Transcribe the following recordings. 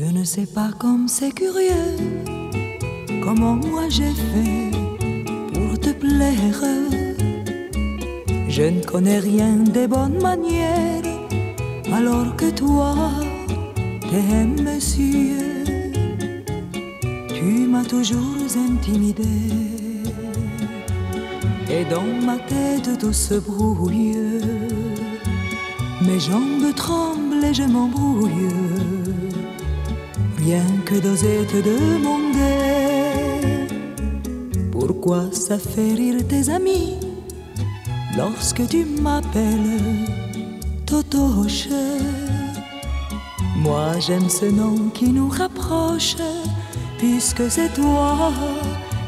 ne sais pas comme c'est curieux, comment moi j'ai fait pour te plaire. Je ne connais rien des bonnes manières, alors que toi, t'es monsieur. Tu m'as toujours intimidé, et dans ma tête tout se brouille. Mes jambes tremblent et je m'embrouille rien que d'oser te demander pourquoi ça fait rire tes amis lorsque tu m'appelles Totoche. Moi j'aime ce nom qui nous rapproche puisque c'est toi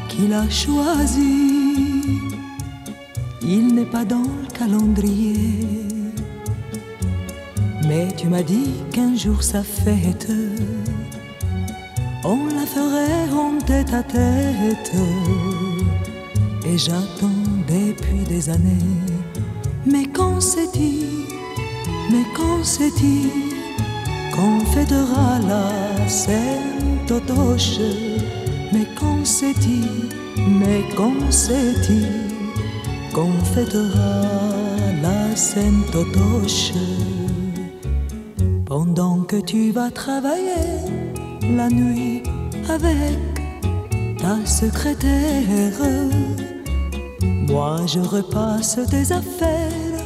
qui l'as choisi. Il n'est pas dans le calendrier. Mais tu m'as dit qu'un jour sa fête on la ferait en tête à tête. Et j'attends depuis des années. Mais quand c'est-il, mais quand c'est-il qu'on fêtera la Sainte Totoche Mais quand c'est-il, mais quand c'est-il qu'on fêtera la Sainte Totoche Pendant que tu vas travailler la nuit avec ta secrétaire. Moi je repasse tes affaires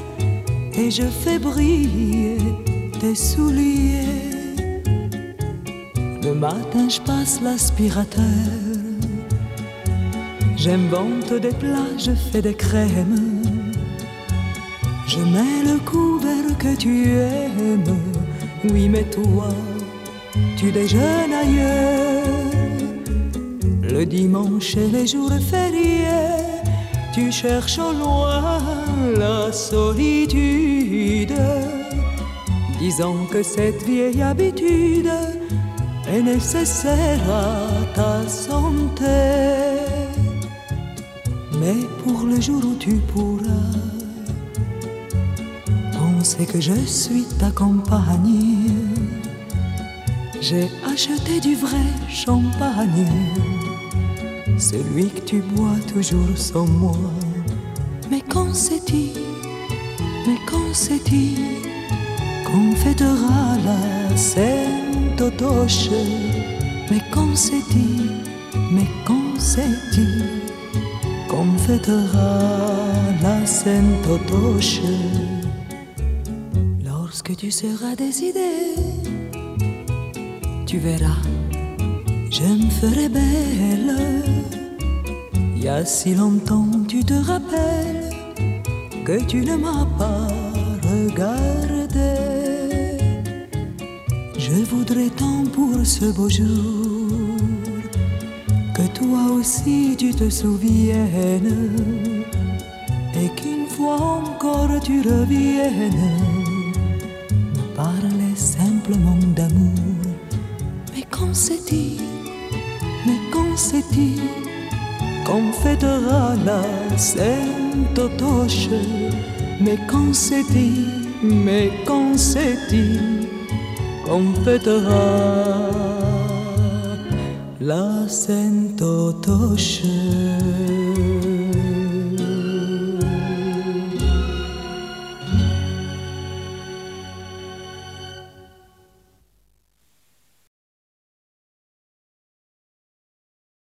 et je fais briller tes souliers. Le matin je passe l'aspirateur. J'invente des plats, je fais des crèmes. Je mets le couvert que tu aimes. Oui, mais toi, tu déjeunes ailleurs. Le dimanche et les jours fériés, tu cherches au loin la solitude, disant que cette vieille habitude est nécessaire à ta santé. Mais pour le jour où tu pourras penser que je suis ta compagnie, j'ai acheté du vrai champagne, celui que tu bois toujours sans moi. Mais quand c'est-il, mais quand c'est-il qu'on fêtera la Sainte Otoche Mais quand c'est-il, mais quand c'est-il qu'on fêtera la Sainte Otoche Lorsque tu seras décidé tu verras, je me ferai belle. Il y a si longtemps, tu te rappelles que tu ne m'as pas regardé. Je voudrais tant pour ce beau jour que toi aussi tu te souviennes et qu'une fois encore tu reviennes me parler simplement d'amour quand c'est-il, mais quand c'est-il qu'on fêtera la Sainte Otoche Mais quand c'est-il, mais quand c'est-il qu'on fêtera la Sainte Otoche